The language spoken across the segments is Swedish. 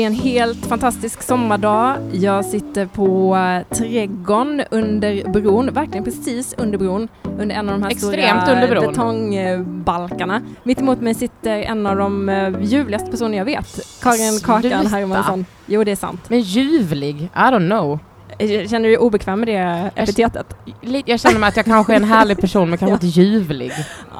Det är en helt fantastisk sommardag. Jag sitter på eh, trädgården under bron, verkligen precis under bron, under en av de här Extremt stora betongbalkarna. Mitt emot mig sitter en av de eh, ljuvligaste personer jag vet, Karin Sluta. Kakan Hermansson. Jo, det är sant. Men ljuvlig? I don't know. Eh, Känner du dig obekväm med det epitetet? Jag känner mig att jag kanske är en härlig person men kanske inte ljuvlig.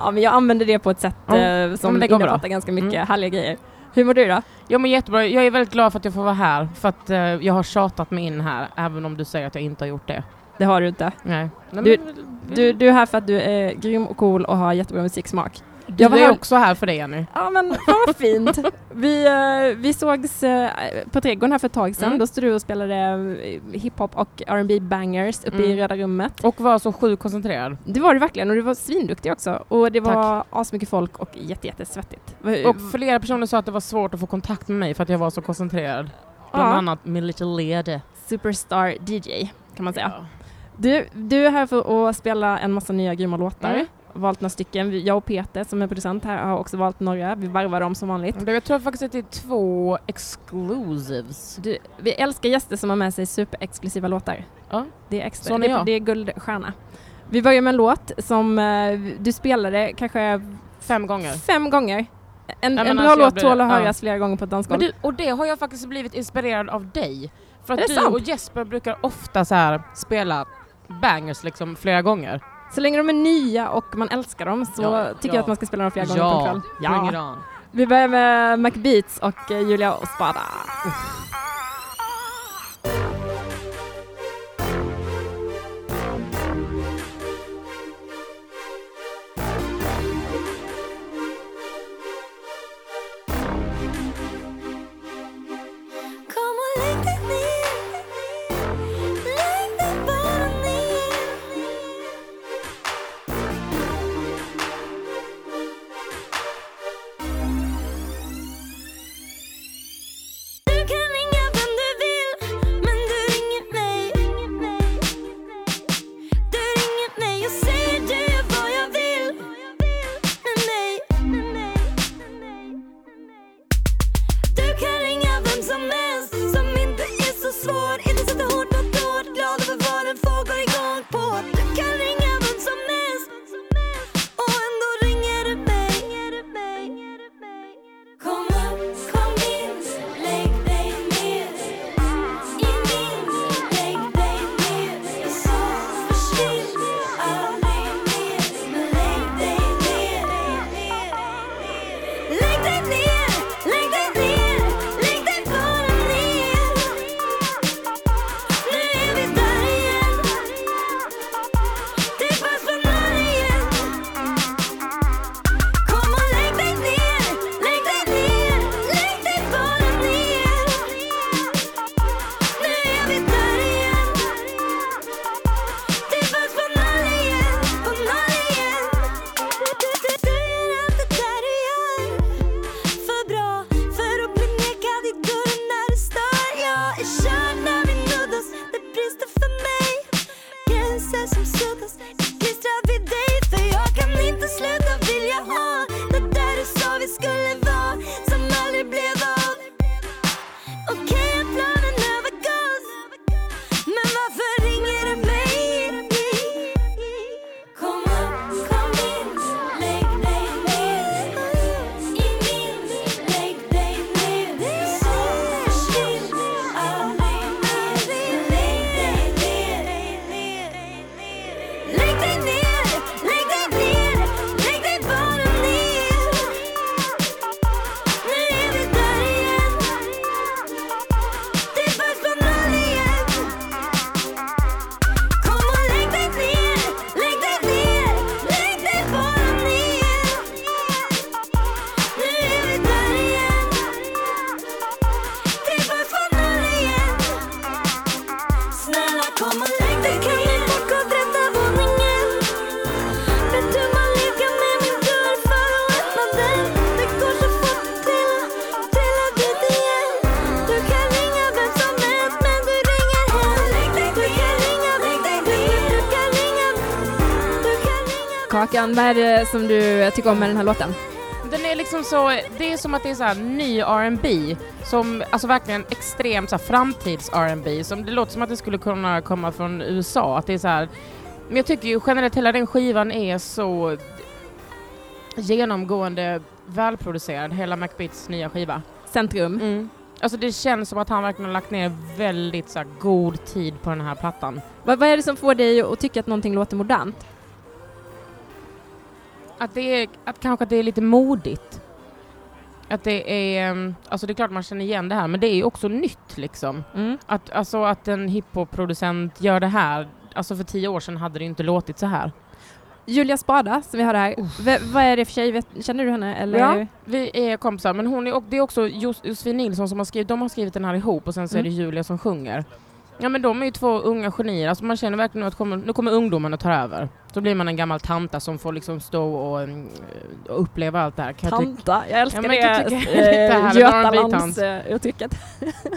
Ja, men jag använder det på ett sätt Ja, men som det går bra. innefattar ganska mycket Mm. härliga grejer. Hur mår du då? Jag mår jättebra. Jag är väldigt glad för att jag får vara här. För att eh, jag har tjatat mig in här, även om du säger att jag inte har gjort det. Det har du inte. Nej. Nej, Du- men- Du, du är här för att du är grym och cool och har jättebra musiksmak. Du jag var är här- också här för det, Jenny. Ja men vad fint. Vi, eh, vi sågs eh, på Trädgården här för ett tag sedan. Mm. Då stod du och spelade eh, hiphop och R&B bangers uppe i Mm. Röda rummet. Och var så sjukt koncentrerad. Det var du verkligen och du var svinduktig också. Och det var asmycket folk och jätte, jättesvettigt. Och flera personer sa att det var svårt att få kontakt med mig för att jag var så koncentrerad. Bland Ja. annat min little lady. Superstar DJ kan man säga. Du, du är här för att spela en massa nya grymma låtar. Mm. Valt några stycken. Jag och Peter som är producent här har också valt några. Vi varvar dem som vanligt. Det- Jag tror faktiskt att det är två exclusives. Du, vi älskar gäster som har med sig superexklusiva låtar. Ja. Det är extra. Sån det, är jag. det är guldstjärna. Vi börjar med en låt som eh, du spelade kanske Fem gånger. fem gånger. En, Ja, en bra alltså, låt blir- tål att ja. höras flera gånger på ett dansgolv. du, och det har jag faktiskt blivit inspirerad av dig. För att det du sant? och Jesper brukar ofta så här spela bangers liksom flera gånger. Så länge de är nya och man älskar dem så Ja, tycker ja. jag att man ska spela dem flera gånger på en kväll. bring it on. Vi börjar med McBeats och Julia Ospada. Kom Kakan, vad är det som du tycker om med den här låten? den är liksom så, det är som att det är så här ny R&B som, alltså verkligen extremt så framtids R&B som det låter som att det skulle kunna komma från USA, att det är så här, men jag tycker ju generellt hela den skivan är så genomgående välproducerad, hela McBeats nya skiva. Centrum. Mm. Alltså det känns som att han verkligen har lagt ner väldigt så god tid på den här plattan. Vad, vad är det som får dig att tycka att någonting låter modernt? Att det är, att kanske att det är lite modigt. Att det är, um, alltså det är klart man känner igen det här, men det är ju också nytt liksom. Mm. Att, alltså att en hiphop-producent gör det här, alltså för tio år sedan hade det inte låtit så här. Julia Spada, som vi har här. V- vad är det för tjej? Känner du henne? Eller? Ja. Vi är kompisar, men hon är, det är också Jos- Josefin Nilsson som har skrivit, de har skrivit den här ihop och sen så är det Mm. Julia som sjunger. Ja men de är ju två unga genier, alltså man känner verkligen att kommer, nu kommer ungdomen att ta över. Så blir man en gammal tanta som får liksom stå och, mm, och uppleva allt det här. Kan jag. Tanta, jag älskar Ja, jag tycker det, eh, härligt Götalands eh, uttrycket.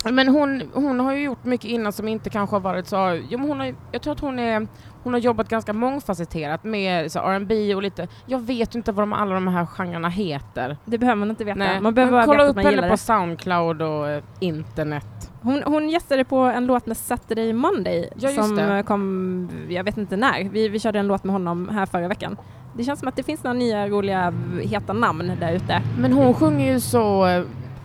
Men hon, hon har ju gjort mycket innan som inte kanske har varit så... Jo, men hon har, jag tror att hon, är, hon har jobbat ganska mångfacetterat med R&B och lite... Jag vet inte vad de, alla de här genrerna heter. Det behöver man inte veta. Nej, Man behöver men bara kolla upp man henne på. Soundcloud och eh, internet. Hon, hon gästade på en låt med Saturday Monday Ja, som det. kom, jag vet inte när. Vi, vi körde en låt med honom här förra veckan. Det känns som att det finns några nya roliga heta namn där ute. Men hon sjunger ju så,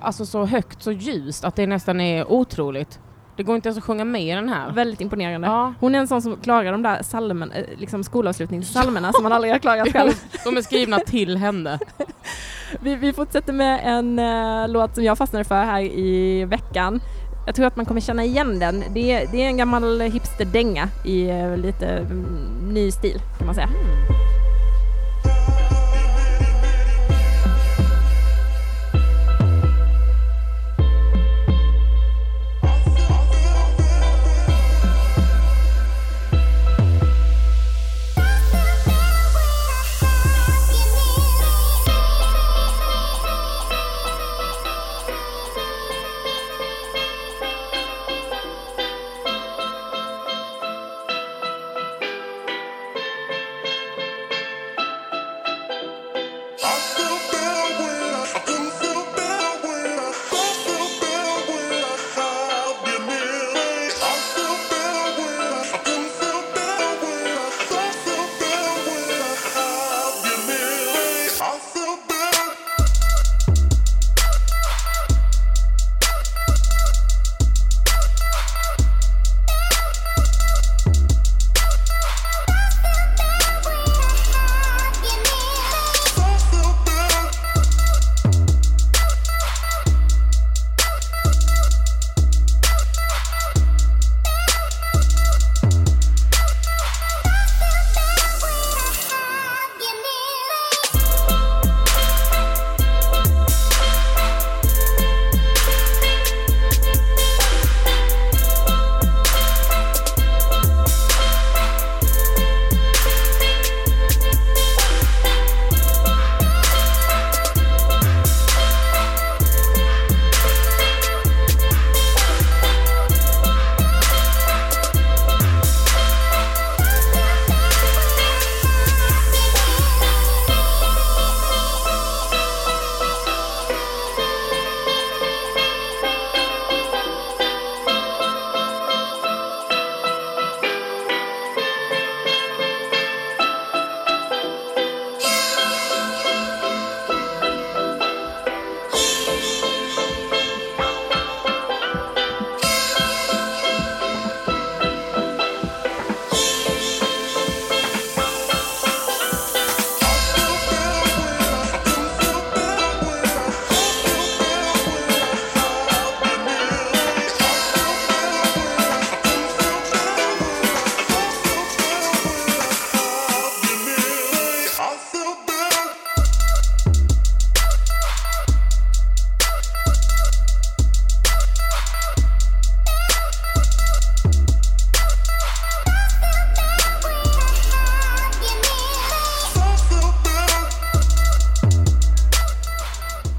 alltså så högt, så ljust att det nästan är otroligt. Det går inte ens att sjunga med i den här. Väldigt imponerande. Ja. Hon är en sån som klarar de där salmen, eh, liksom skolavslutningssalmerna som man aldrig har klarat själv. De är skrivna till henne. Vi, vi fortsätter med en eh, låt som jag fastnade för här i veckan. Jag tror att man kommer känna igen den. Det är, det är en gammal hipsterdänga i eh, lite mm, ny stil kan man säga. Mm.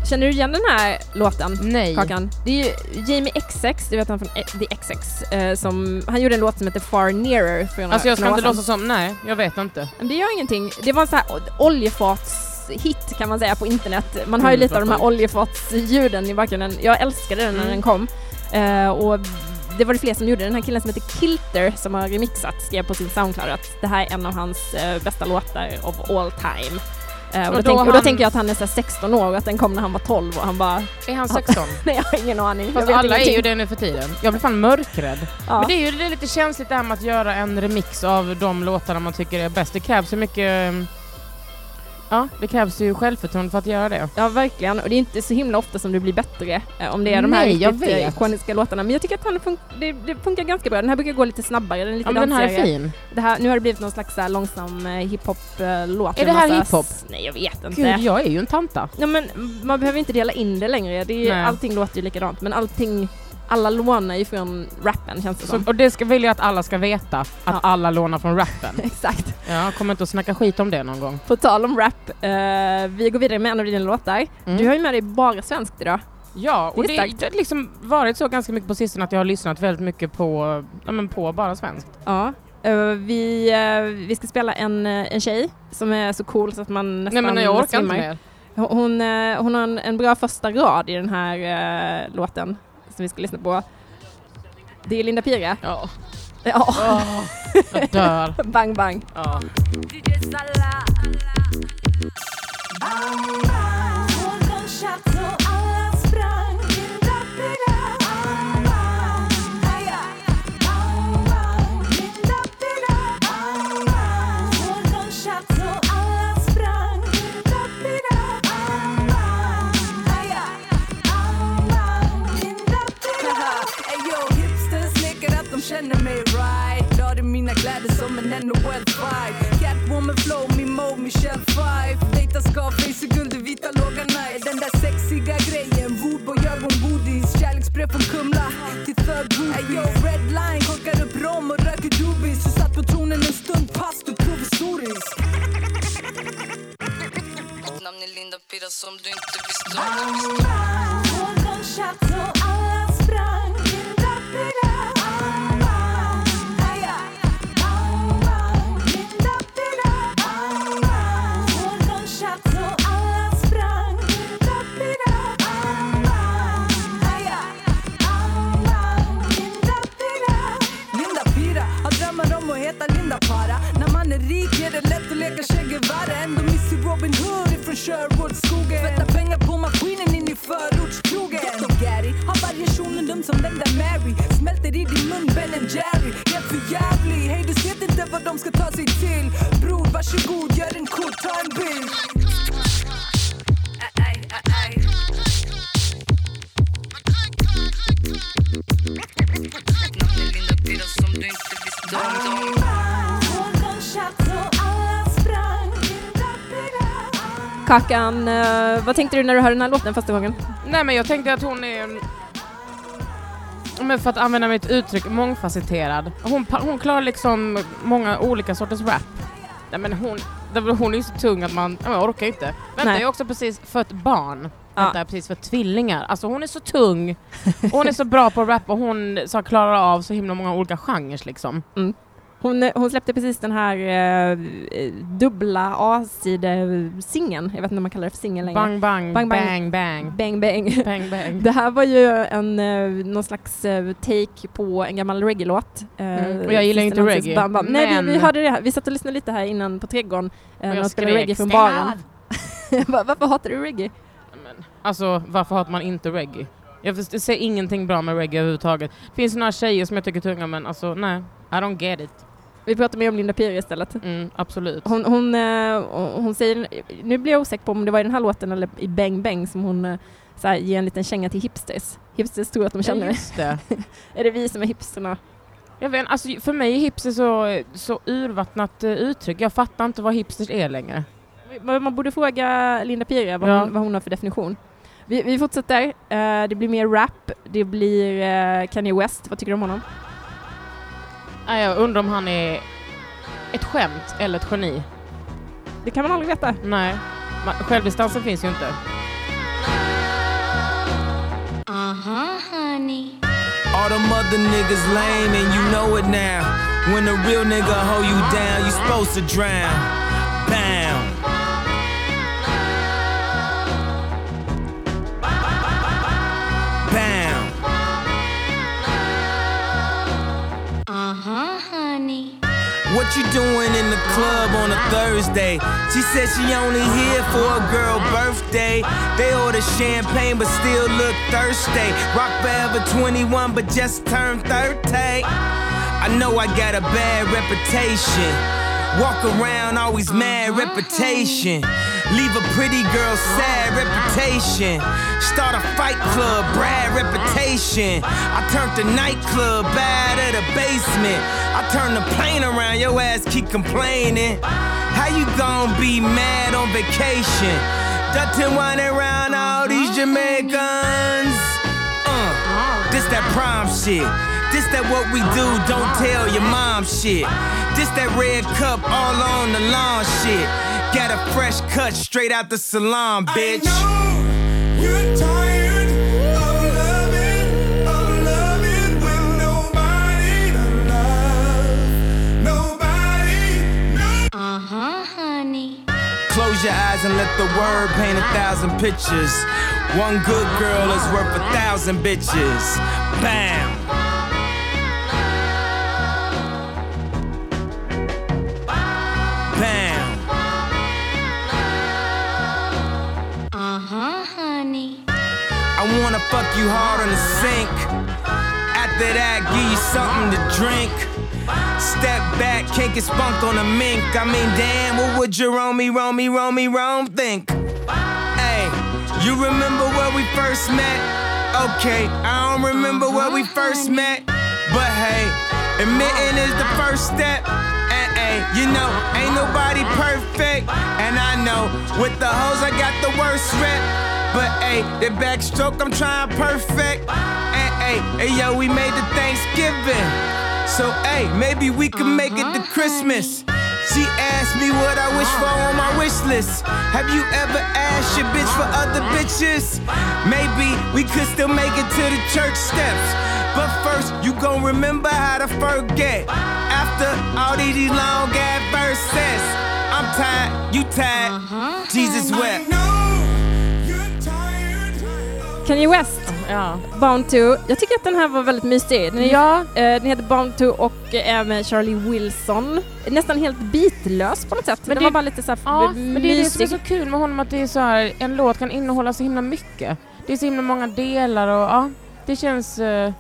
Känner du igen den här låten? Nej. Kakan. Det är ju Jamie XX, du vet han från E- The XX, eh, som, han gjorde en låt som heter Far Nearer för några, Alltså jag ska inte låtsas som, nej, jag vet inte. Men det gör ingenting. Det var en sån här oljefats remix-hit kan man säga på internet. Man har ju Mm, lite av de här oljefatsljuden i bakgrunden. Jag älskade den när Mm. den kom. Eh, och det var det fler som gjorde. Den här killen som heter Kilter som har remixat skrev på sin Soundcloud att det här är en av hans eh, bästa låtar of all time. Eh, och, då Och då tänk, och då han- tänker jag att han är så här 16 år och att den kom när han var 12 och han bara Är han 16? Nej jag har ingen aning. Vet Alla är ingenting. ju det nu för tiden. Jag blir fan mörkrädd. Ja. Men det är ju det är lite känsligt det här med att göra en remix av de låtarna man tycker är bäst. Det krävs ju mycket... Ja, det krävs ju självförtroende för att göra det. Ja verkligen, och det är inte så himla ofta som det blir bättre eh, om det är de här Nej, riktigt eh, ikoniska låtarna. Men jag tycker att han fun- det, det funkar ganska bra. Den här brukar gå lite snabbare, den är lite Ja, men den här är dansigare. fin. Det här, nu har det blivit någon slags här långsam eh, hiphop-låt. Är det här hiphop? Nej jag vet inte. Gud, jag är ju en tanta. Ja, men man behöver inte dela in det längre. Det är, allting låter ju likadant men allting, alla lånar ju från rappen känns det Så, som. och det ska, vill jag att alla ska veta, att Ja. alla lånar från rappen. Exakt. Jag kommer inte att snacka skit om det någon gång. På tal om rap, eh, vi går vidare med en av dina låtar. Mm. Du har ju med dig bara svenskt idag. Ja, och Det det, har liksom varit så ganska mycket på sistone att jag har lyssnat väldigt mycket på, ja, men på bara svenskt. Ja. Eh, vi, eh, vi ska spela en, eh, en tjej som är så cool så att man nästan Nej men jag orkar inte mer. Hon, hon har en, en bra första rad i den här låten som vi ska lyssna på. Det är Linda Pira. Ja. Ja, Åh, jag dör. bang bang. Ja. Kläder som en NHL-fight Catwoman flow, min Mo, Michelle Fife Dejta Scarface i guld i vita lågarna Är den där sexiga grejen Woodboy, ögongodis Kärleksbrev från Kumla till third groupies Ayo, redline, korkar upp rom och röker doobies Du satt på tronen en stund, pass du provisorisk Mitt namn är Linda Pira som du inte visste. Om Kakan, eh, vad tänkte du när du hörde den här låten första gången? Nej men jag tänkte att hon är... Men för att använda mitt uttryck, mångfacetterad. Hon, hon klarar liksom många olika sorters rap. Nej men hon, hon är ju så tung att man, ja, jag orkar inte. Vänta, Nej. jag har också precis fött barn. Ja. Vänta, jag precis fött tvillingar. Alltså hon är så tung. Hon är så bra på rap och hon så klarar av så himla många olika genrer liksom. Hon, hon släppte precis den här eh, dubbla A-sidesingeln. Jag vet inte om man kallar det för singel längre. Bang bang, Bang, bang. bang bang, bang. bang. bang bang. Det här var ju en, eh, någon slags eh, take på en gammal reggae-låt. Eh, Mm, och jag gillar inte reggae, Bam Bam. Nej, vi, vi men- hörde det här. Vi satt och lyssnade lite här innan på Trädgården eh, Och jag skrek, reggae från "Stäng baren. av!" Va- Varför hatar du reggae? Men, alltså varför hatar man inte reggae? Jag ser ingenting bra med reggae överhuvudtaget. Finns det några tjejer som jag tycker är tunga men alltså nej, I don't get it. Vi pratar mer om Linda Pira istället. Mm, absolut. Hon, hon, eh, hon säger, nu blir jag osäker på om det var i den här låten eller i Bang Bang som hon eh, så här, ger en liten känga till hipsters. Hipsters tror att de Ja, känner. just det. Är det vi som är hipsterna? Jag vet, alltså, för mig är hipster så, så urvattnat eh, uttryck. Jag fattar inte vad hipsters är längre. Man borde fråga Linda Pira vad, Ja. hon, vad hon har för definition. Vi, vi fortsätter. Eh, det blir mer rap. Det blir eh, Kanye West. Vad tycker du om honom? Nej, jag undrar om han är ett skämt eller ett geni. Det kan man aldrig veta. Nej, självdistansen finns ju inte. All them other niggas lame and you know it now. When a real nigga hold you down, you supposed to drown. Uh-huh, what you doing in the club on a Thursday? She said she only here for a girl birthday. They order champagne but still look thirsty. Rock forever 21 but just turned 30. I know I got a bad reputation. Walk around always mad uh-huh, reputation. Leave a pretty girl sad reputation. Start a fight club, Brad reputation. I turned the nightclub bad at the basement. I turned the plane around, your ass keep complaining. How you gon' be mad on vacation? Dutton whining around all these Jamaicans. Uh, this that prom shit. This that what we do, don't tell your mom shit. This that red cup all on the lawn shit. Got a fresh cut straight out the salon, bitch. You're tired of loving, of loving with nobody to love. Nobody, no. Uh huh, honey. Close your eyes and let the word paint a thousand pictures. One good girl is worth a thousand bitches. Bam. Bam. Wanna fuck you hard on the sink. After that, give you something to drink. Step back, can't get spunk on a mink. I mean, damn, what would Jerome, Romy, Romy, Rome think? Hey, you remember where we first met? Okay, I don't remember where we first met. But hey, admitting is the first step. And hey, you know, ain't nobody perfect. And I know, with the hoes, I got the worst rep. But hey, the backstroke, I'm trying perfect. And hey, hey, yo, we made the Thanksgiving. So hey, maybe we can make it to uh-huh. Christmas. She asked me what I wish for on my wish list. Have you ever asked your bitch for other bitches? Maybe we could still make it to the church steps. But first, you gon' remember how to forget. After all these long ass verses, I'm tired, you tired. Uh-huh. Jesus wept. Kanye West, Ja. Bound to. Jag tycker att den här var väldigt mysig. Den, är, Ja. eh, den heter Bound to och är med Charlie Wilson. Nästan helt bitlös på något sätt. Men den det- var bara lite så här Ja, men det är det som är mysig. så kul med honom att det är så här, en låt kan innehålla så himla mycket. Det är så himla många delar och ja, det känns... eh,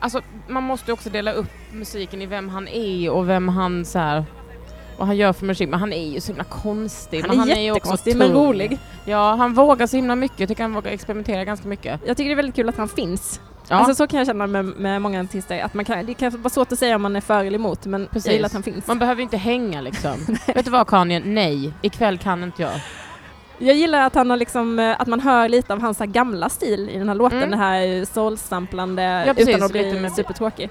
alltså man måste ju också dela upp musiken i vem han är och vem han så här, vad han gör för musik. Men han är ju så himla konstig. Han men är ju också men rolig. Ja, han vågar så himla mycket. Jag tycker han vågar experimentera ganska mycket. Jag tycker det är väldigt kul att han finns. Ja, Alltså så kan jag känna med, med många artister. Att man kan, det kan vara svårt att säga om man är för eller emot men Precis. jag gillar att han finns. man behöver inte hänga liksom. Vet du vad Kanye? Nej, ikväll kan inte jag. Jag gillar att han har liksom, eh, att man hör lite av hans gamla stil i den här låten. Mm. Det här soul-samplande Ja, precis, utan att bli med- supertråkig.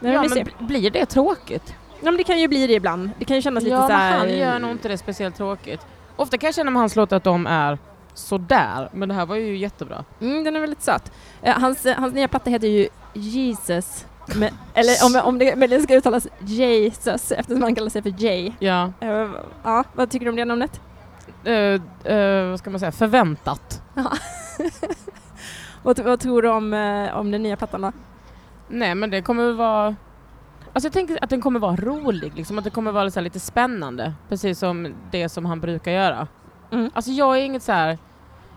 Ja, men blir det tråkigt? Ja, men det kan ju bli det ibland. Det kan ju kännas lite Ja, så här... han gör nog inte det speciellt tråkigt. Ofta kan jag känna med hans låtar att de är sådär, men det här var ju jättebra. Mm, den är väldigt söt. Eh, hans, eh, hans nya platta heter ju Jesus. Med, eller om, om det möjligen ska uttalas Jesus eftersom han kallar sig för Jay. Ja, Eh, ja, vad tycker du om det namnet? eh, eh, vad ska man säga, förväntat. Vad, vad tror du om, eh, om den nya plattan då? Nej men det kommer väl vara... Alltså jag tänker att den kommer vara rolig, liksom, att det kommer vara lite spännande. Precis som det som han brukar göra. Mm. Alltså jag är inget så här.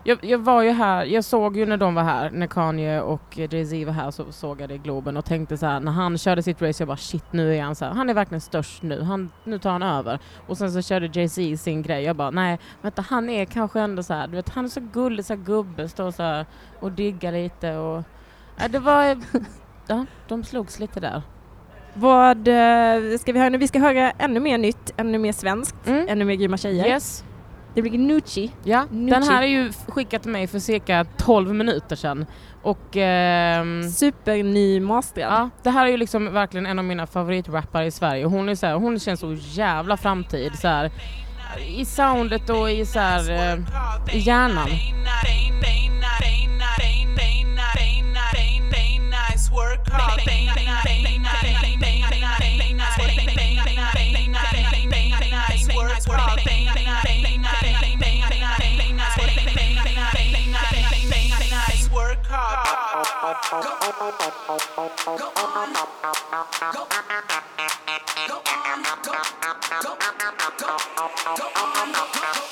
Jag, jag var ju här, jag såg ju när de var här, när Kanye och Jay-Z var här så såg jag det i Globen och tänkte så här när han körde sitt race, jag bara shit nu är han så här, han är verkligen störst nu, han, nu tar han över. Och sen så körde Jay-Z sin grej, jag bara nej, vänta han är kanske ändå så här, du vet han är så gullig, så här gubbe, står så här och diggar lite och ja, det var, ja de slogs lite där. Vad eh, ska vi höra nu? Vi ska höra ännu mer nytt, ännu mer svenskt, Mm. ännu mer grymma tjejer. Yes. Det blir Nucci. Ja, Nucci. den här är ju skickad till mig för cirka 12 minuter sedan. Och ehm, Superny masterad. Ja, det här är ju liksom verkligen en av mina favoritrappare i Sverige. Hon, är så här, hon känns så jävla framtid så här, i soundet och i, så här, eh, i hjärnan. Go on. Work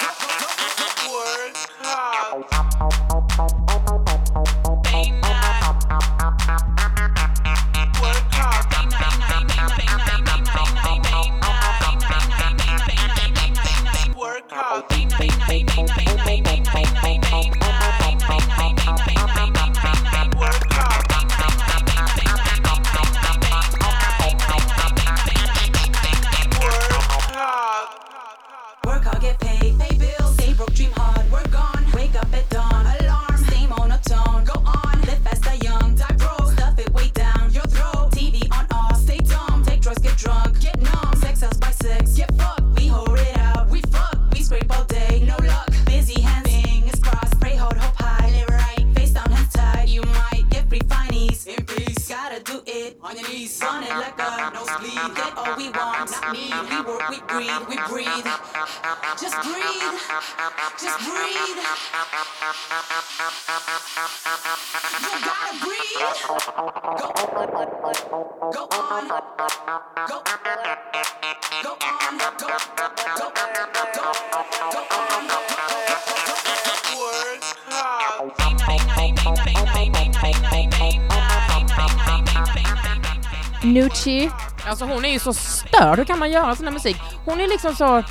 Nucci. Alltså hon är ju så störd, hur kan man göra sån här musik? Hon är liksom så...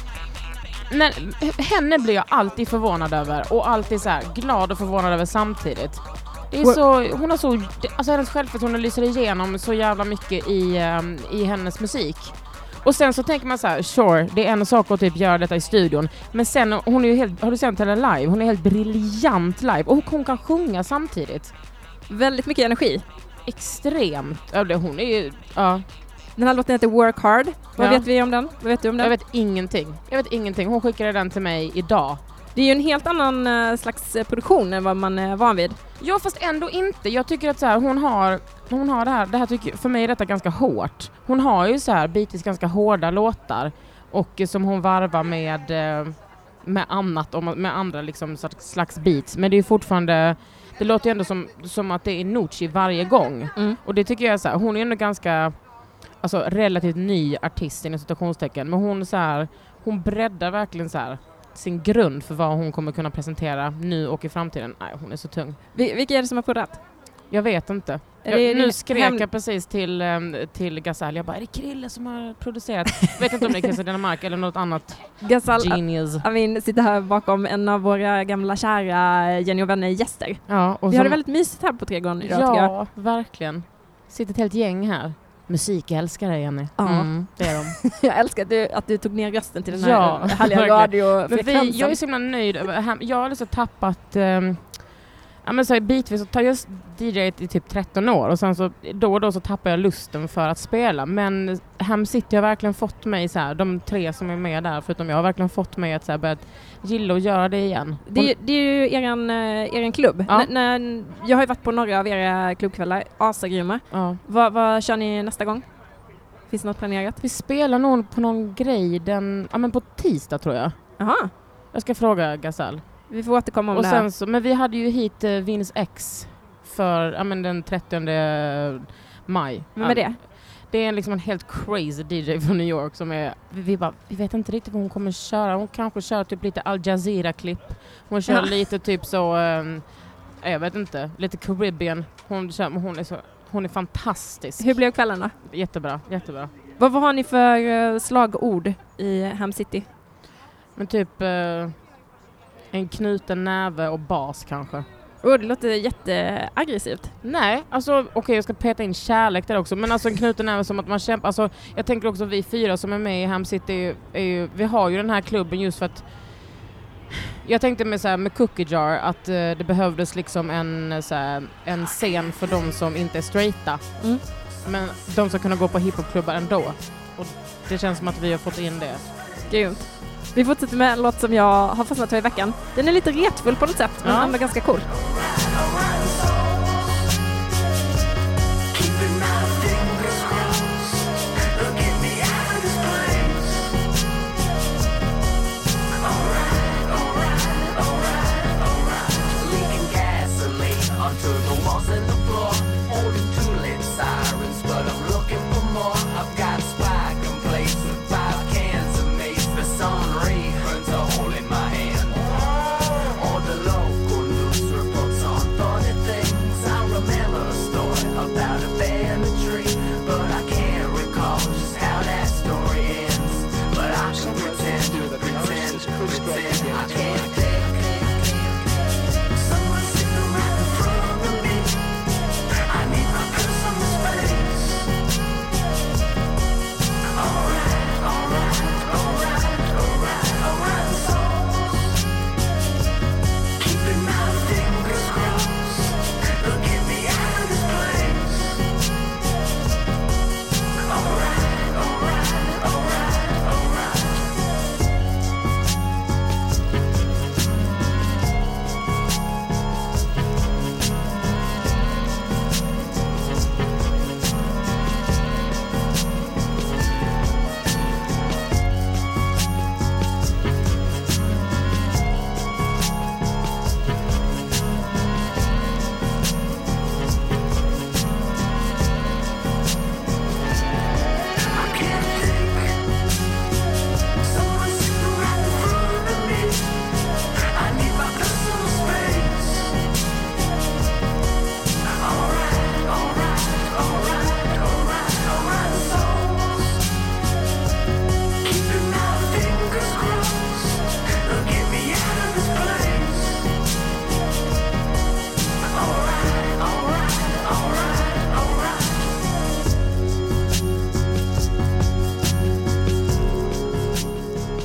Men henne blir jag alltid förvånad över och alltid så här glad och förvånad över samtidigt. Det är så, hon har så, alltså hennes självförtroende lyser igenom så jävla mycket i, ehm, i hennes musik. Och sen så tänker man så här, sure, det är en sak att typ göra detta i studion, men sen, hon är ju helt, har du sett henne live? Hon är helt briljant live och hon kan sjunga samtidigt. Väldigt mycket energi. Extremt. Hon är ju, ja. Den här låten heter Work Hard. Vad Ja. vet vi om den? Vad vet du om den? Jag vet ingenting. Jag vet ingenting. Hon skickade den till mig idag. Det är ju en helt annan eh, slags eh, produktion än vad man är van vid. Ja fast ändå inte. Jag tycker att så här, hon har, hon har det här, det här tycker, för mig är detta ganska hårt. Hon har ju så här bitvis ganska hårda låtar och eh, som hon varvar med, eh, med annat, med andra liksom slags- beats. Men det är fortfarande, det låter ju ändå som, som att det är Nucci varje gång. Mm. Och det tycker jag är så här, hon är ändå ganska, alltså relativt ny artist inom citationstecken, men hon så här, hon breddar verkligen så här sin grund för vad hon kommer kunna presentera nu och i framtiden. Nej, hon är så tung. Vi, vilka är det som har proddat? Jag vet inte. Jag, det nu skrek hem- jag precis till, um, till Gasal, jag bara är det Krille som har producerat? Jag vet inte om det är Christer Denemark eller något annat Gasal genius. Amin sitter här bakom en av våra gamla kära Jenny och vänner gäster. Ja, Vi har det som- väldigt mysigt här på Trädgården idag. Ja, verkligen. Sitter ett helt gäng här. Musikälskare Jenny. Ja. Mm, det är de. Jag älskar att du, att du tog ner rösten till den här Ja, härliga radiofrekvensen. jag är så himla nöjd. Jag har liksom tappat um, Ja men så här, bitvis så tar jag DJ i typ 13 år och sen så då och då så tappar jag lusten för att spela. Men Ham City har verkligen fått mig så här, de tre som är med där förutom jag har verkligen fått mig att så här, börja gilla att göra det igen. Det, är ju- det är ju eran, eh, eran klubb. Ja. N- när, jag har ju varit på några av era klubbkvällar, asagrymma. Ja. Vad, vad kör ni nästa gång? Finns det något planerat? Vi spelar nog på någon grej den, ja men på tisdag tror jag. Jaha, Jag ska fråga Gasal. Vi får återkomma om Och det här. så, men vi hade ju hit uh, Vince X för ja, men den 30 maj. Vem är det? Det är liksom en helt crazy DJ från New York som är, vi, vi, bara, vi vet inte riktigt vad hon kommer köra. Hon kanske kör typ lite Al Jazeera-klipp. Hon kör Ja. lite typ så, ehm, jag vet inte, lite Caribbean. Hon, kör, hon, är så, hon är fantastisk. Hur blev kvällen då? Jättebra, jättebra. Vad, vad har ni för eh, slagord i Ham City? Men typ eh, en knuten näve och bas kanske. Oh, det låter jätteaggressivt. Nej, alltså okej jag ska peta in kärlek där också, men alltså en knuten näve som att man kämpar, alltså jag tänker också vi fyra som är med i Ham City, är ju, är ju, vi har ju den här klubben just för att jag tänkte med, så här, med Cookie Jar att eh, det behövdes liksom en, eh, så här, en scen för de som inte är straighta. Mm. Men de som kunna gå på hiphopklubbar ändå. Och det känns som att vi har fått in det. Grymt. Vi fortsätter med en låt som jag har fastnat för i veckan. Den är lite retfull på något sätt, men Ja. ändå ganska cool.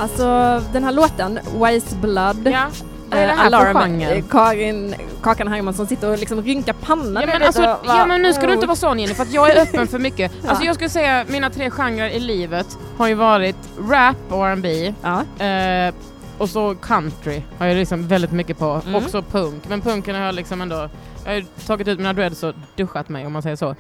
Alltså den här låten, Wise Blood, Ja. Vad är det eh, här för Alarm, genre? eh, Karin, Kakan Hermansson sitter och liksom rynkar pannan. Ja men, alltså, och ja men nu ska du inte oh. vara sån Jenny för att jag är öppen för mycket. Ja. Alltså jag skulle säga mina tre genrer i livet har ju varit rap och R&B Ja. eh, och så country har jag liksom väldigt mycket på. Mm. Också punk. Men punken har jag liksom ändå, jag har tagit ut mina dreads och duschat mig om man säger så.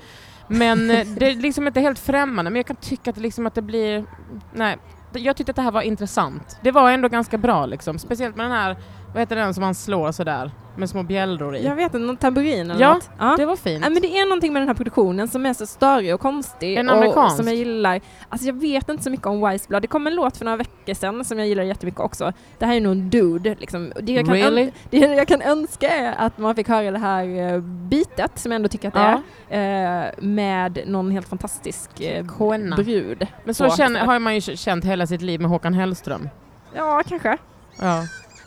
Men eh, det är liksom inte helt främmande men jag kan tycka att det, liksom att det blir, nej. Jag tyckte att det här var intressant. Det var ändå ganska bra liksom. Speciellt med den här, vad heter den som man slår sådär med små bjällror i. Jag vet inte, någon tamburin eller Ja, något. Ja. Det var fint. Ja, men det är någonting med den här produktionen som är så störig och konstig En och amerikansk? som jag gillar. Alltså jag vet inte så mycket om Wiseblood. Det kom en låt för några veckor sedan som jag gillar jättemycket också. Det här är nog en dude. Liksom. Det, jag kan Really? det jag kan önska är att man fick höra det här uh, bitet, som jag ändå tycker att det Ja. är, eh, med någon helt fantastisk uh, brud. Men så känner, har man ju känt hela sitt liv med Håkan Hellström. Ja, kanske. Ja.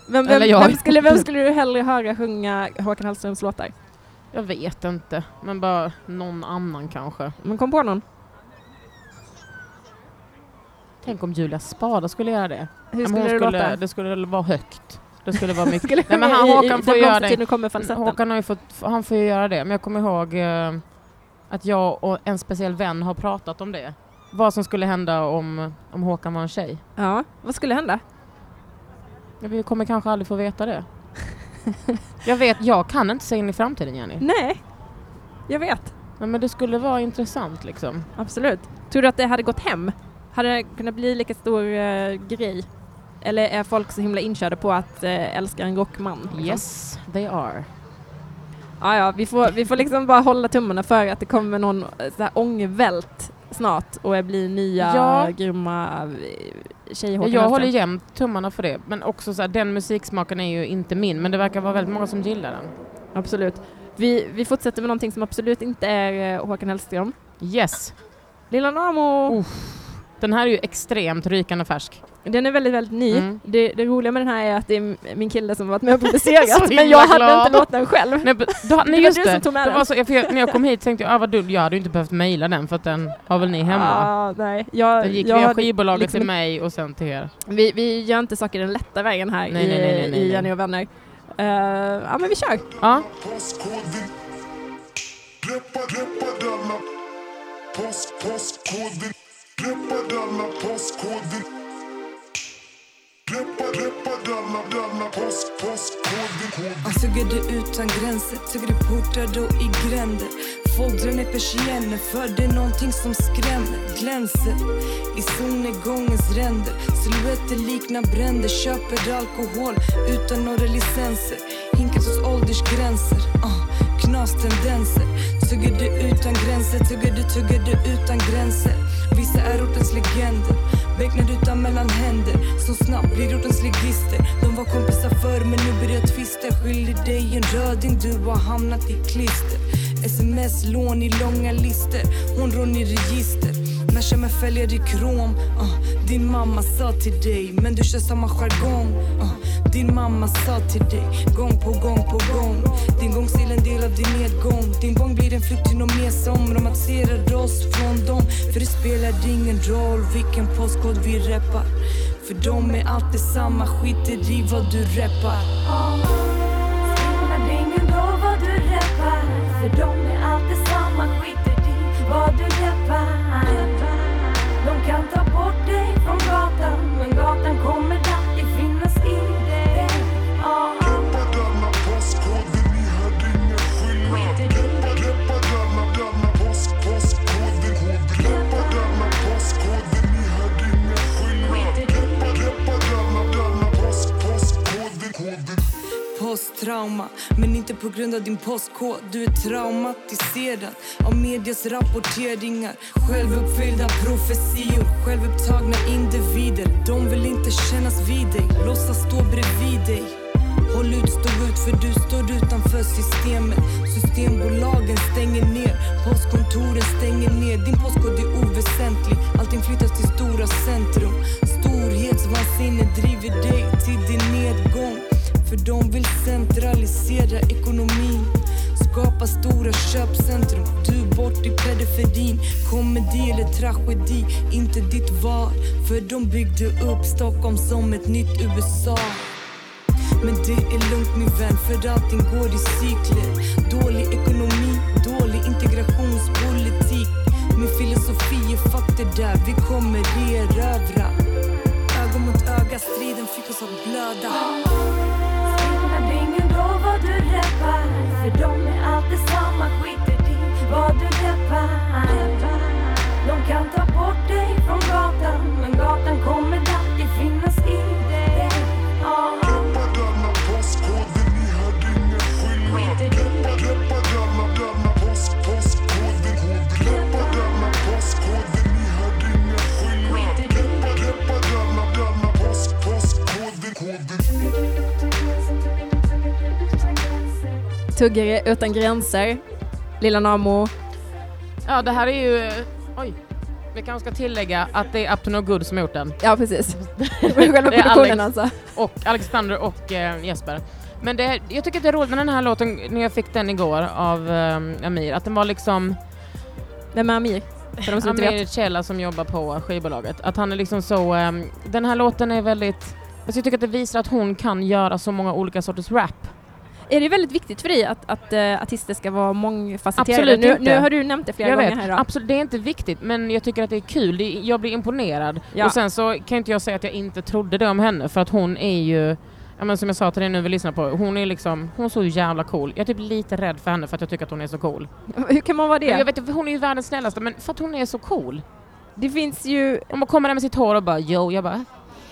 Vem, vem, Eller jag. vem, skulle, vem skulle du hellre höra sjunga Håkan Hellströms låtar? Jag vet inte, men bara någon annan kanske. Man kom på någon. Tänk om Julia Spada skulle göra det. Hur Men skulle det skulle, låta? Det skulle vara högt. Det skulle vara mycket. Skulle Nej, men han, i- Håkan får göra det. Kommer. Håkan har ju fått, han får göra det, men jag kommer ihåg eh, att jag och en speciell vän har pratat om det. Vad som skulle hända om, om Håkan var en tjej. Ja, vad skulle hända? Vi kommer kanske aldrig få veta det. jag vet, jag kan inte se in i framtiden Jenny. Nej, jag vet. Nej, men det skulle vara intressant liksom. Absolut. Tror du att det hade gått hem? Hade det kunnat bli lika stor eh, grej? Eller är folk så himla inkörda på att eh, älska en rockman? liksom? Yes, they are. Ja, ja, vi får, vi får liksom bara hålla tummarna för att det kommer någon eh, så här ångvält snart och blir nya Ja. grymma tjejhåkar. Ja, jag håller jämt tummarna för det. Men också så här, den musiksmaken är ju inte min, men det verkar vara väldigt många som gillar den. Absolut. Vi, vi fortsätter med någonting som absolut inte är eh, Håkan Hellström. Yes, Lilla Namo! Den här är ju extremt rykande färsk. Den är väldigt, väldigt ny. Mm. Det, det roliga med den här är att det är min kille som har varit med och himla men jag hade glad. inte låten själv. Nej, men- då, Det nej var just du det. som tog med det den. var så, jag, när jag kom hit tänkte jag, ah, vad dumt, jag hade ju inte behövt mejla den för att den har väl ni hemma. Ah, nej. Jag, Den gick jag via skivbolaget liksom- till mig och sen till er. vi, vi gör inte saker den lätta vägen här Nej, i, nej, nej, nej, nej, i. Jenny och vänner. Eh, ja, men vi kör. Ja, Postkoden. Greppa, alla postkoder Post, postkoden. Greppa denna post, postkoden. Han suger det utan gränser, suger det portar och i gränder. Folk drar ner persienner för det är någonting som skrämmer. Glänser i solnedgångens ränder. Silhuetter liknar bränder. Köper alkohol utan några licenser. Hinkas hos åldersgränser. Ah, uh, knastendenser. Tuggar du utan gränser, tuggar du, tuggar du utan gränser. Vissa är ortens legender. Becknar utan mellan händer. Så snabbt blir ortens ligister. De var kompisar förr men nu börjar tvister. Skyldig dig en röding, du har hamnat i klister. Sms-lån i långa lister. Hon rån i register. Nasha med fälgar i krom. Uh, din mamma sa till dig, men du kör samma jargong. Uh, din mamma sa till dig, gång på gång på gång. Din gångstil en del av din nedgång. Din gång blir en flykt till nåt mer som romantiserar oss från dem. För det spelar ingen roll vilken postkod vi reppar. För de är alltid samma, skiter i vad du reppar. På grund av din postkod. Du är traumatiserad av medias rapporteringar. Självuppfyllda profetior, självupptagna individer. De vill inte kännas vid dig, låtsas stå bredvid dig. Håll ut, stå ut, för du står utanför systemet. Systembolagen stänger ner, postkontoren stänger ner. Din postkod är oväsentlig, allting flyttas till stora centrum. Storhetsvansinne driver dig till din nedgång. För de vill centralisera ekonomin Skapa stora köpcentrum, du bort i periferin. Komedi eller tragedi, inte ditt val. För de byggde upp Stockholm som ett nytt USA. Men det är lugnt min vän, för allting går i cykler. Dålig ekonomi, dålig integrationspolitik. Min filosofi är fuck det där, vi kommer erövra. Tuggare utan gränser, Lilla Namo. Ja, det här är ju... Oj. Vi kanske ska tillägga att det är Up to No Good som har gjort den. Ja precis. Själva produktionen alltså. Och Alexander och eh, Jesper. Men det, jag tycker att det är roligt med den här låten, när jag fick den igår av eh, Amir, att den var liksom Vem är Amir? För de som Amir vet. Chela som jobbar på skivbolaget. Att han är liksom så, ehm, den här låten är väldigt, alltså jag tycker att det visar att hon kan göra så många olika sorters rap. Är det väldigt viktigt för dig att, att uh, artister ska vara mångfacetterade? Absolut nu, inte. nu har du nämnt det flera jag gånger vet, här idag. absolut, det är inte viktigt men jag tycker att det är kul, det, jag blir imponerad. Ja. Och sen så kan inte jag säga att jag inte trodde det om henne för att hon är ju Ja, men som jag sa till dig nu vi lyssnar på, hon är liksom, hon är så jävla cool. Jag är typ lite rädd för henne för att jag tycker att hon är så cool. Hur kan man vara det? Jag vet inte, hon är ju världens snällaste men för att hon är så cool. Det finns ju... Om man kommer där med sitt hår och bara yo, jag bara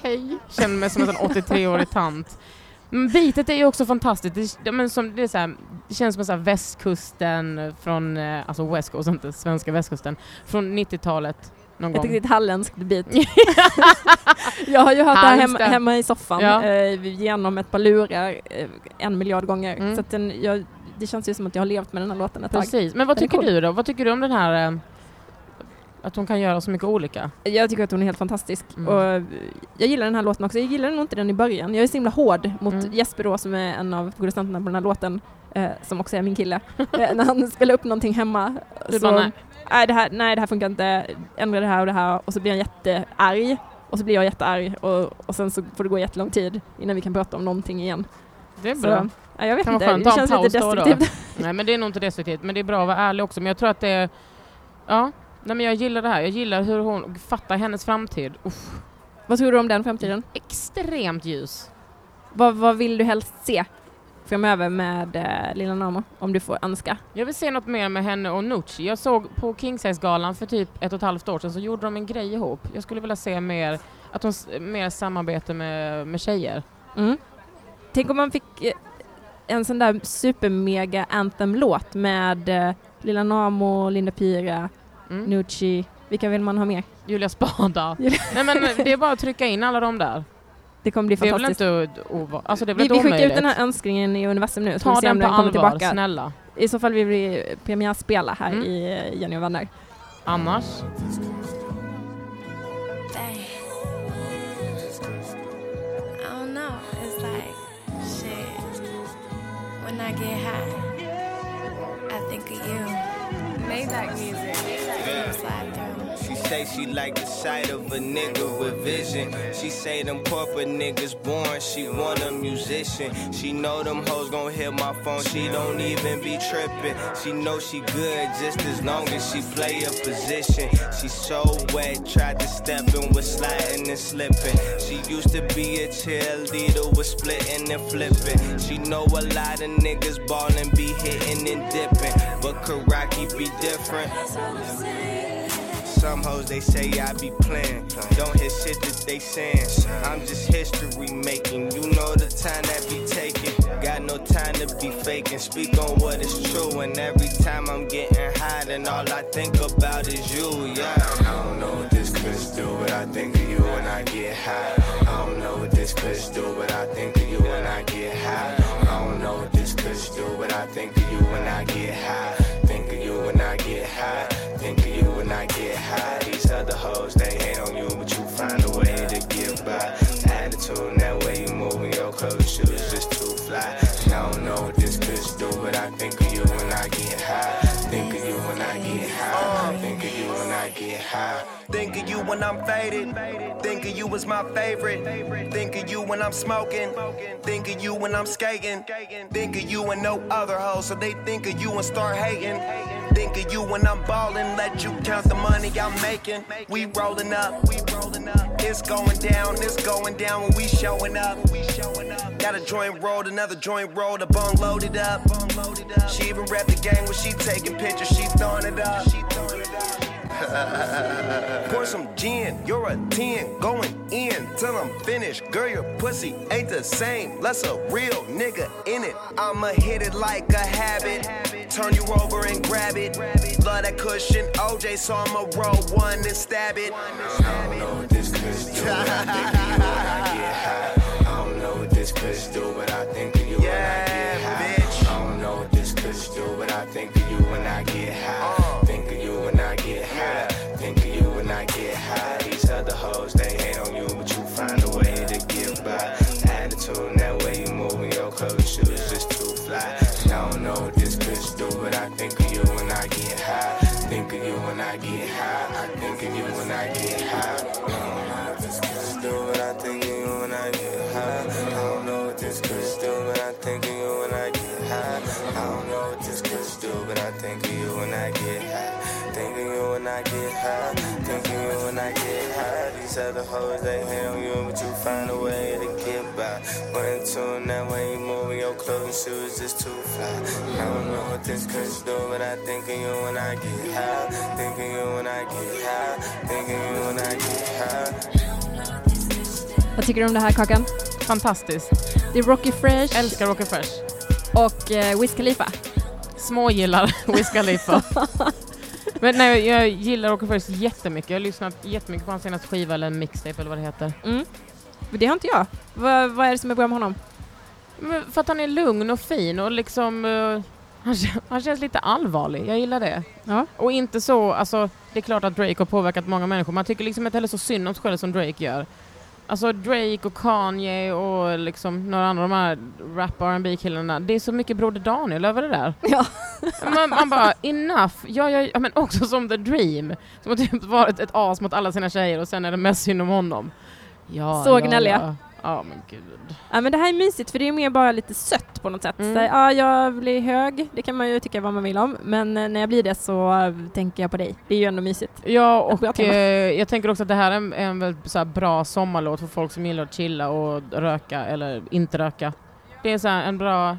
hej. Känner mig som en sån 83-årig tant. Men bitet är ju också fantastiskt. Det, det, men som, det, är så här, det känns som så här västkusten från, eh, alltså West Coast, inte svenska västkusten, från 90-talet någon Ett gång. riktigt halländskt beat. jag har ju hört det här hemma, Halmstad. hemma i soffan Ja. eh, genom ett par lurar eh, en miljard gånger. Mm. Så den, jag, det känns ju som att jag har levt med den här låten ett tag. Precis. Men vad tycker cool. du då? Vad tycker du om den här eh, att hon kan göra så mycket olika? Jag tycker att hon är helt fantastisk. Mm. Och jag gillar den här låten också. Jag gillade nog inte den i början. Jag är så himla hård mot Mm. Jesper då, som är en av producenterna på den här låten, eh, som också är min kille. eh, när han spelar upp någonting hemma. Du så, bara, nej. nej. det här, nej, det här funkar inte. Ändra det här och det här. Och så blir han jättearg. Och så blir jag jättearg. Och, och sen så får det gå jättelång tid innan vi kan prata om någonting igen. Det är Så, bra. nej, jag vet Kan inte. Det känns lite paus då då. destruktivt. Nej men det är nog inte destruktivt, men det är bra att vara ärlig också. Men jag tror att det är, ja, nej men jag gillar det här. Jag gillar hur hon fattar hennes framtid. Uff, Vad tror du om den framtiden? extremt ljus. Vad, vad vill du helst se framöver med eh, Lilla Namo? Om du får önska. Jag vill se något mer med henne och Nucci. Jag såg på King Size-galan för typ ett och ett halvt år sedan så gjorde de en grej ihop. Jag skulle vilja se mer, att hon, mer samarbete med, med tjejer. Mm. Tänk om man fick eh, en sån där supermega anthem-låt med eh, Lilla Namo, Linda Pira, Mm. Nucci. Vilka vill man ha mer? Julia Spada. Nej men det är bara att trycka in alla de där. Det kommer bli Det är väl fantastiskt. inte ova- alltså det är väl Vi, vi skickar ut den här önskningen i universum nu Ta den på allvar, tillbaka. snälla. I så fall vill vi premiärspela här Mm. i eh, Jenny och vänner. Annars? When I get high, I think of you. Maybach music. Say she like the sight of a nigga with vision. She say them corporate niggas born. She want a musician. She know them hoes gon' hit my phone. She don't even be trippin'. She know she good just as long as she play a position. She so wet, tried to step in with sliding and slipping. She used to be a cheerleader with splitting and flipping. She know a lot of niggas ballin' be hitting and dipping, but Karaki be different. Some hoes they say I be playing. Don't hear shit that they saying. I'm just history making. You know the time that be taking. Got no time to be faking. Speak on what is true. And every time I'm getting high, then all I think about is you. Yeah. I don't know what this could do, but I think of you when I get high. I don't know what this could do, but I think of you when I get high. I don't know what this could do, but I think of you when I get high. Think of you when I get high when I get high. These other hoes, they hate on you, but you find a way to get by. Attitude, that way you moving your clothes, shoes just too fly. And I don't know what this bitch do, but I think of you when I get high. Think of you when I get high. Uh, Think of you when I'm faded. Think of you as my favorite. Think of you when I'm smoking. Think of you when I'm skating. Think of you and no other hoes, so they think of you and start hating. Think of you when I'm balling, let you count the money I'm making. We rolling up, we rolling up. It's going down, it's going down when we showing up. We showing up. Got a joint rolled, another joint rolled, a bung loaded up. She even rep the game when she taking pictures, she throwing it up. She throwing it up. Pour some gin, you're a 10, going in till I'm finished. Girl, your pussy ain't the same, less a real nigga in it. I'ma hit it like a habit, turn you over and grab it. Love that cushion, OJ, so I'ma roll one and stab it. I don't know what this kush do, but I think of you when I get high. I don't know what this kush do, but I think of you when I get high. I don't know what this kush do, but I think of you when I get high. Get high. Think of you when I get high. These other hoes, they hate on you, but you find a way to get by. Attitude that way you moving your clothes, shoes just too fly. I don't know what this bitch do, but I think of you when I get high. Think of you when I get high. I think of you when I get high. I don't know what this bitch do, but I think of you when I get high. I don't know what this bitch do, but I think of you when I get high. I don't know what this bitch do, but I think of you when I get high. I get high. Think of you when I get high. These other hoes, they hate on you, but you find a way to get by. One tune that way you moving your clothes and shoes just too fly. I don't know what this kush do, but I think of you when I get high. Think of you when I get high. Think of you when I get high. Vad tycker du om det här Kakan? Fantastiskt. Det är Rocky Fresh Älskar Rocky Fresh. och eh, Wiz Khalifa. Smågillar Wiz Khalifa. Men nej, jag gillar Rocky Fresh jättemycket. Jag har lyssnat jättemycket på hans senaste skiva eller mixtape eller vad det heter. Mm. Men det har inte jag. Vad, är det som är bra med honom? Men för att han är lugn och fin och liksom... eh, han, han känns lite allvarlig. Jag gillar det. Ja. Och inte så... Alltså, det är klart att Drake har påverkat många människor. Man tycker liksom inte heller så synd om sig själv som Drake gör. Alltså Drake och Kanye och liksom några andra av de här rap rb killarna Det är så mycket Broder Daniel över det där. Ja. Man, man bara, enough. Ja, ja, ja, men också som The Dream. Som har typ varit ett as mot alla sina tjejer och sen är det mest synd om honom. Ja, Så ja, gnälliga. Ja. men gud. Ja men det här är mysigt för det är mer bara lite sött på något sätt. Mm. Så, ja, jag blir hög, det kan man ju tycka vad man vill om, men eh, när jag blir det så eh, tänker jag på dig. Det är ju ändå mysigt. Ja, och eh, jag tänker också att det här är en, en väldigt så bra sommarlåt för folk som gillar att chilla och röka eller inte röka. Det är så här en bra...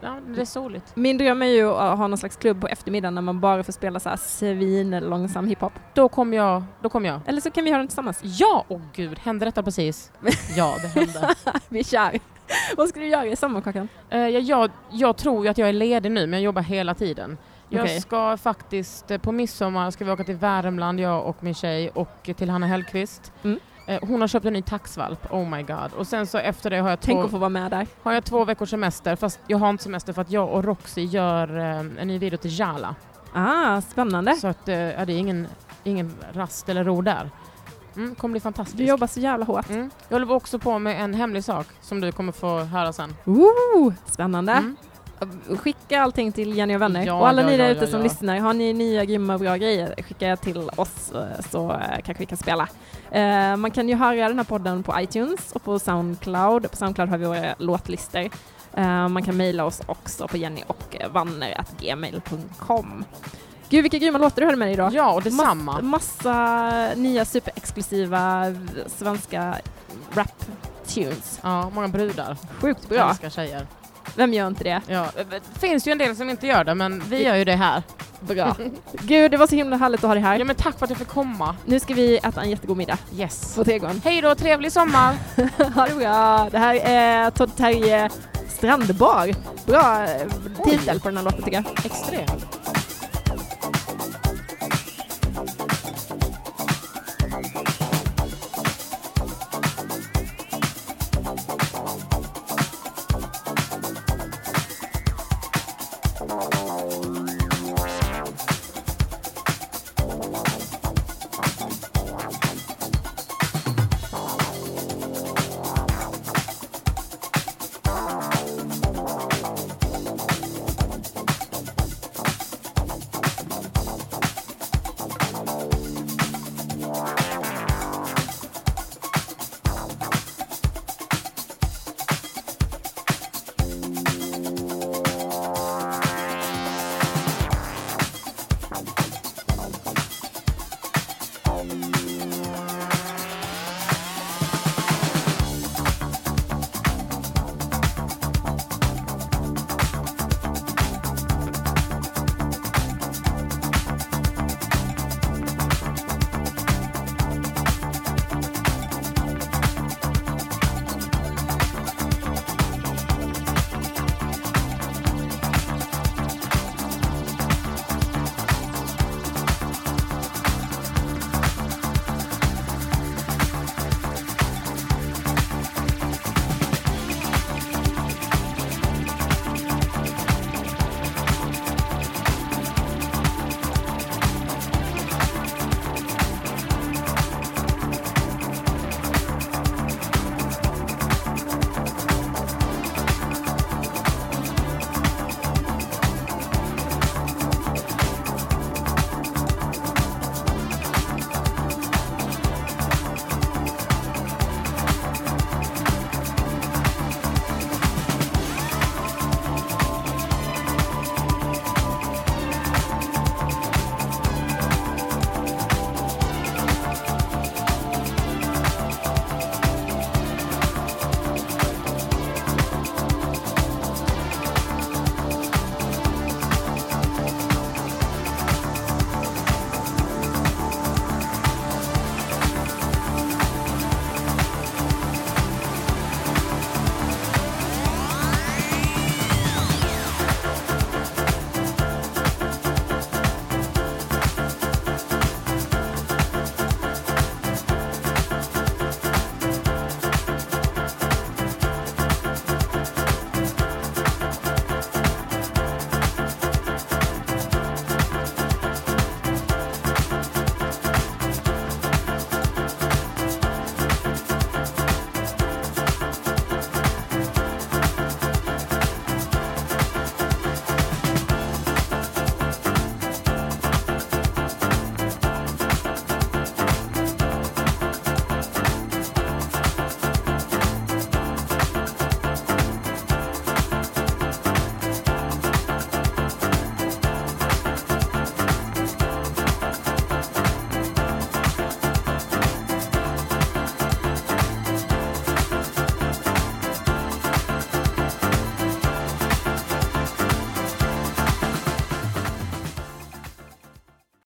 Ja, det är soligt. Min dröm är ju att ha någon slags klubb på eftermiddagen när man bara får spela så här svin långsam hiphop. Då kom jag. Då kom jag. Eller så kan vi göra den tillsammans. Ja, åh gud, hände detta precis? Ja, det hände. vi kör. Vad ska du göra i sommar Kakan? Eh, jag, jag, jag tror ju att jag är ledig nu, men jag jobbar hela tiden. Jag Okej. ska faktiskt, eh, på midsommar ska vi åka till Värmland, jag och min tjej, och till Hanna Hellqvist. Mm. Eh, hon har köpt en ny taxvalp, oh my god. Och sen så efter det har jag, Tänk två, att få vara med där. har jag två veckors semester, fast jag har inte semester för att jag och Roxy gör eh, en ny video till Jala. Ah, spännande. Så att, eh, ja, det är ingen, ingen rast eller ro där. Mm, kommer bli fantastiskt. Du jobbar så jävla hårt. Mm. Jag håller också på med en hemlig sak som du kommer få höra sen. Ooh, spännande. Mm. Skicka allting till Jenny och vänner. Ja, och alla ja, ni där ute ja, som lyssnar, har ni nya grymma bra grejer, skicka till oss eh, så eh, kanske vi kan spela. Eh, man kan ju höra den här podden på iTunes och på Soundcloud. På Soundcloud har vi våra låtlistor. Eh, man kan mejla oss också på jenny och vanner.gmail.com. Gud vilka grymma låtar du hade med dig idag. Ja, och detsamma. Mass, massa nya superexklusiva svenska rap-tunes. Ja, många brudar. Sjukt bra. Älskar tjejer. Vem gör inte det? Ja, det finns ju en del som inte gör det, men vi gör ju det här. Bra. Gud, det var så himla härligt att ha dig här. Ja, men tack för att jag fick komma. Nu ska vi äta en jättegod middag Yes. på Trädgården. Hej då, trevlig sommar! ha det bra. Det här är Todd Terje Strandbar. Bra eh, titel på den här låten tycker jag. Extremt.